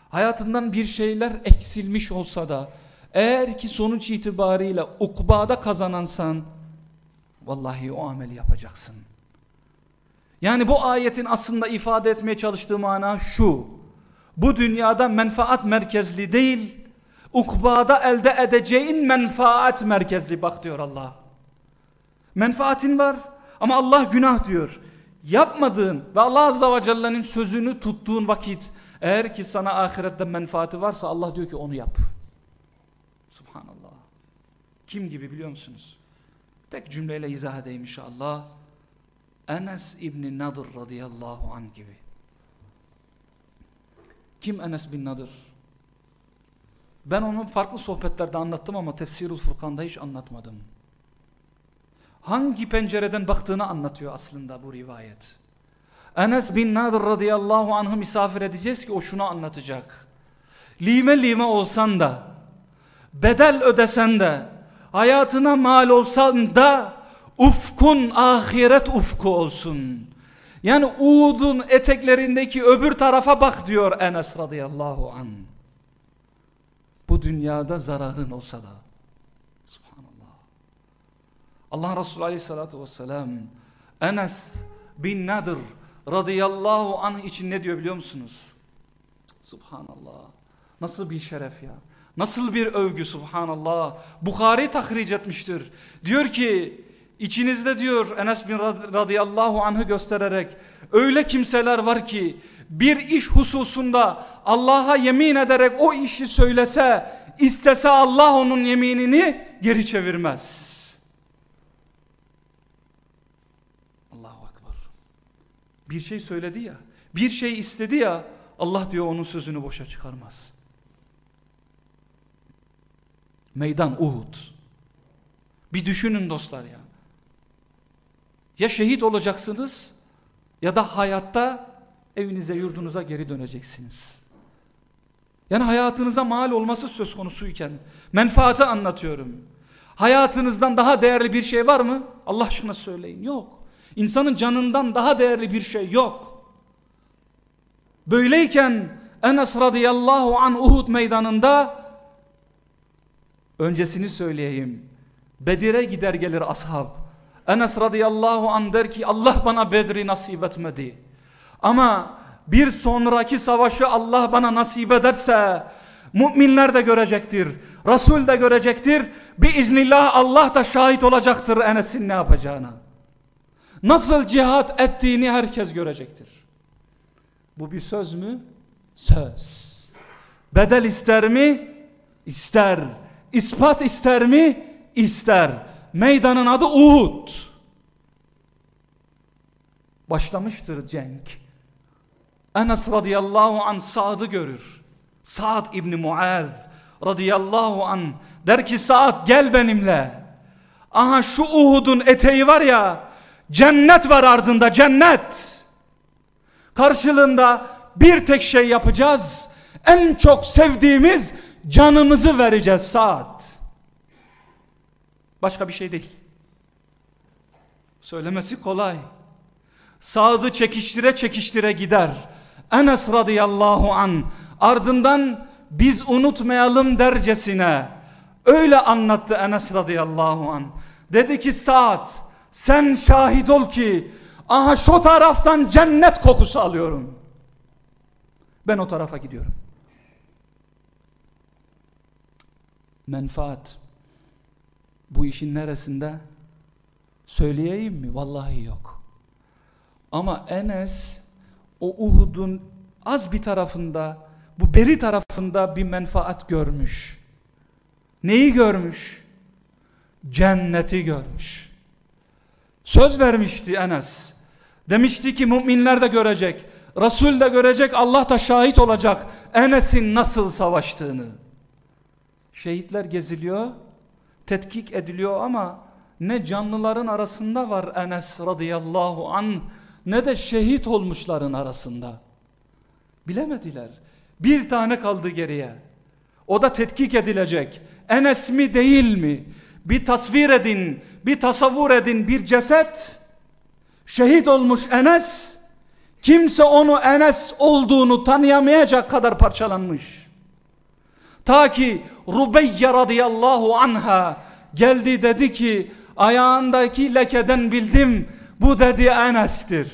hayatından bir şeyler eksilmiş olsa da, eğer ki sonuç itibariyle ukbada kazanansan vallahi o ameli yapacaksın. Yani bu ayetin aslında ifade etmeye çalıştığı mana şu. Bu dünyada menfaat merkezli değil, Ukbada elde edeceğin menfaat merkezli bak diyor Allah. Menfaatin var ama Allah günah diyor. Yapmadığın ve Allah Azze ve Celle'nin sözünü tuttuğun vakit eğer ki sana ahirette menfaati varsa Allah diyor ki onu yap. Subhanallah. Kim gibi biliyor musunuz? Tek cümleyle izah edeyim inşallah. Enes İbni Nadır radıyallahu anh gibi. Kim Enes bin Nadır? Ben onu farklı sohbetlerde anlattım ama Tefsirul Furkan'da hiç anlatmadım. Hangi pencereden baktığını anlatıyor aslında bu rivayet. Enes bin Nadir radıyallahu anh'ı misafir edeceğiz ki o şunu anlatacak. Lime lime olsan da, bedel ödesen de, hayatına mal olsan da, ufkun ahiret ufku olsun. Yani Uğud'un eteklerindeki öbür tarafa bak diyor Enes radıyallahu anh. Bu dünyada zararın olsa da. Subhanallah. Allah Resulü aleyhissalatü vesselam Enes bin Nadir radıyallahu anh için ne diyor biliyor musunuz? Subhanallah. Nasıl bir şeref ya. Nasıl bir övgü subhanallah. Bukhari tahric etmiştir. Diyor ki içinizde diyor Enes bin radıyallahu anh'ı göstererek öyle kimseler var ki bir iş hususunda Allah'a yemin ederek o işi söylese istese Allah onun yeminini geri çevirmez. Allahu Akbar. Bir şey söyledi ya, bir şey istedi ya Allah diyor onun sözünü boşa çıkarmaz. Meydan Uhud. Bir düşünün dostlar ya. Ya şehit olacaksınız ya da hayatta evinize yurdunuza geri döneceksiniz. Yani hayatınıza mal olması söz konusuyken menfaati anlatıyorum. Hayatınızdan daha değerli bir şey var mı? Allah aşkına söyleyin. Yok. İnsanın canından daha değerli bir şey yok. Böyleyken Enes radıyallahu an Uhud meydanında öncesini söyleyeyim. Bedir'e gider gelir ashab. Enes radıyallahu an der ki Allah bana Bedri nasip etmedi. Ama bir sonraki savaşı Allah bana nasip ederse müminler de görecektir. Resul de görecektir. Biiznillah Allah da şahit olacaktır Enes'in ne yapacağına. Nasıl cihat ettiğini herkes görecektir. Bu bir söz mü? Söz. Bedel ister mi? İster. İspat ister mi? İster. Meydanın adı Uhud. Başlamıştır cenk. Enes radıyallahu an Sa'd'ı görür. Sa'd İbni Muaz radıyallahu an der ki Sa'd gel benimle. Aha şu Uhud'un eteği var ya cennet var ardında cennet. Karşılığında bir tek şey yapacağız. En çok sevdiğimiz canımızı vereceğiz Sa'd. Başka bir şey değil. Söylemesi kolay. Sa'd'ı çekiştire çekiştire gider. Enes radıyallahu an ardından biz unutmayalım dercesine öyle anlattı Enes radıyallahu an. Dedi ki saat sen şahit ol ki aha şu taraftan cennet kokusu alıyorum. Ben o tarafa gidiyorum. Menfaat bu işin neresinde? Söyleyeyim mi? Vallahi yok. Ama Enes o Uhud'un az bir tarafında, bu beri tarafında bir menfaat görmüş. Neyi görmüş? Cenneti görmüş. Söz vermişti Enes. Demişti ki müminler de görecek. Resul de görecek, Allah da şahit olacak Enes'in nasıl savaştığını. Şehitler geziliyor, tetkik ediliyor ama ne canlıların arasında var Enes radıyallahu an ne de şehit olmuşların arasında. Bilemediler. Bir tane kaldı geriye. O da tetkik edilecek. Enes mi değil mi? Bir tasvir edin, bir tasavvur edin bir ceset. Şehit olmuş Enes. Kimse onu Enes olduğunu tanıyamayacak kadar parçalanmış. Ta ki Rubeyye radıyallahu anha geldi dedi ki ayağındaki lekeden bildim bu dedi Enes'tir.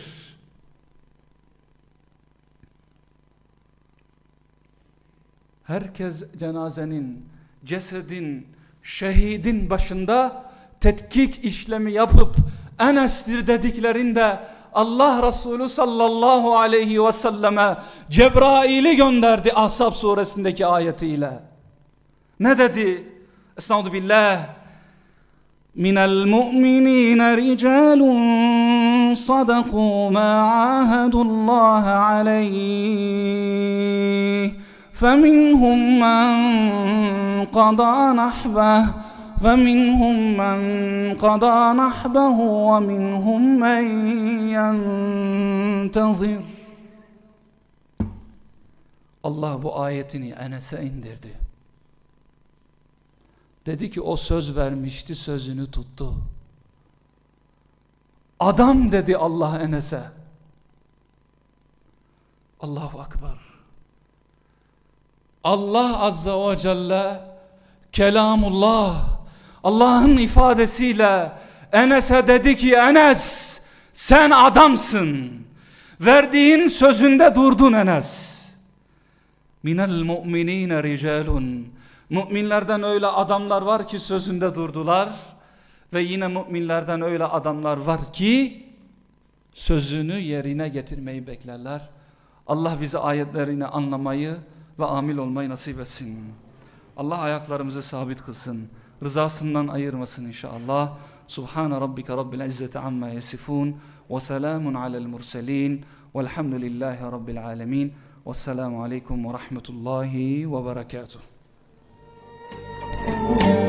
Herkes cenazenin, cesedin, şehidin başında tetkik işlemi yapıp Enes'tir dediklerinde Allah Resulü sallallahu aleyhi ve selleme Cebrail'i gönderdi Ahzab suresindeki ayetiyle. Ne dedi? Estağfurullah billah. Minel mu'minine ricalun sadaku ma ahadullah aleyh. فمنهم من قضى نحبه فمنهم من قضى نحبه ومنهم من ينتظر Allah bu ayetini Enes'e indirdi. Dedi ki o söz vermişti sözünü tuttu. Adam dedi Allah Enes'e. Allahu Akbar. Allah Azza ve Celle kelamullah Allah'ın ifadesiyle Enes'e dedi ki Enes sen adamsın. Verdiğin sözünde durdun Enes. Minel mu'minine ricalun. Müminlerden öyle adamlar var ki sözünde durdular. Ve yine müminlerden öyle adamlar var ki sözünü yerine getirmeyi beklerler. Allah bize ayetlerini anlamayı ve amil olmayı nasip etsin. Allah ayaklarımızı sabit kılsın. Rızasından ayırmasın inşallah. Subhane rabbike rabbil izzeti amma yasifun. Ve selamun alel murselin. Velhamdülillahi rabbil alemin. Vesselamu aleyküm ve rahmetullahi ve berekatuhu. 嗯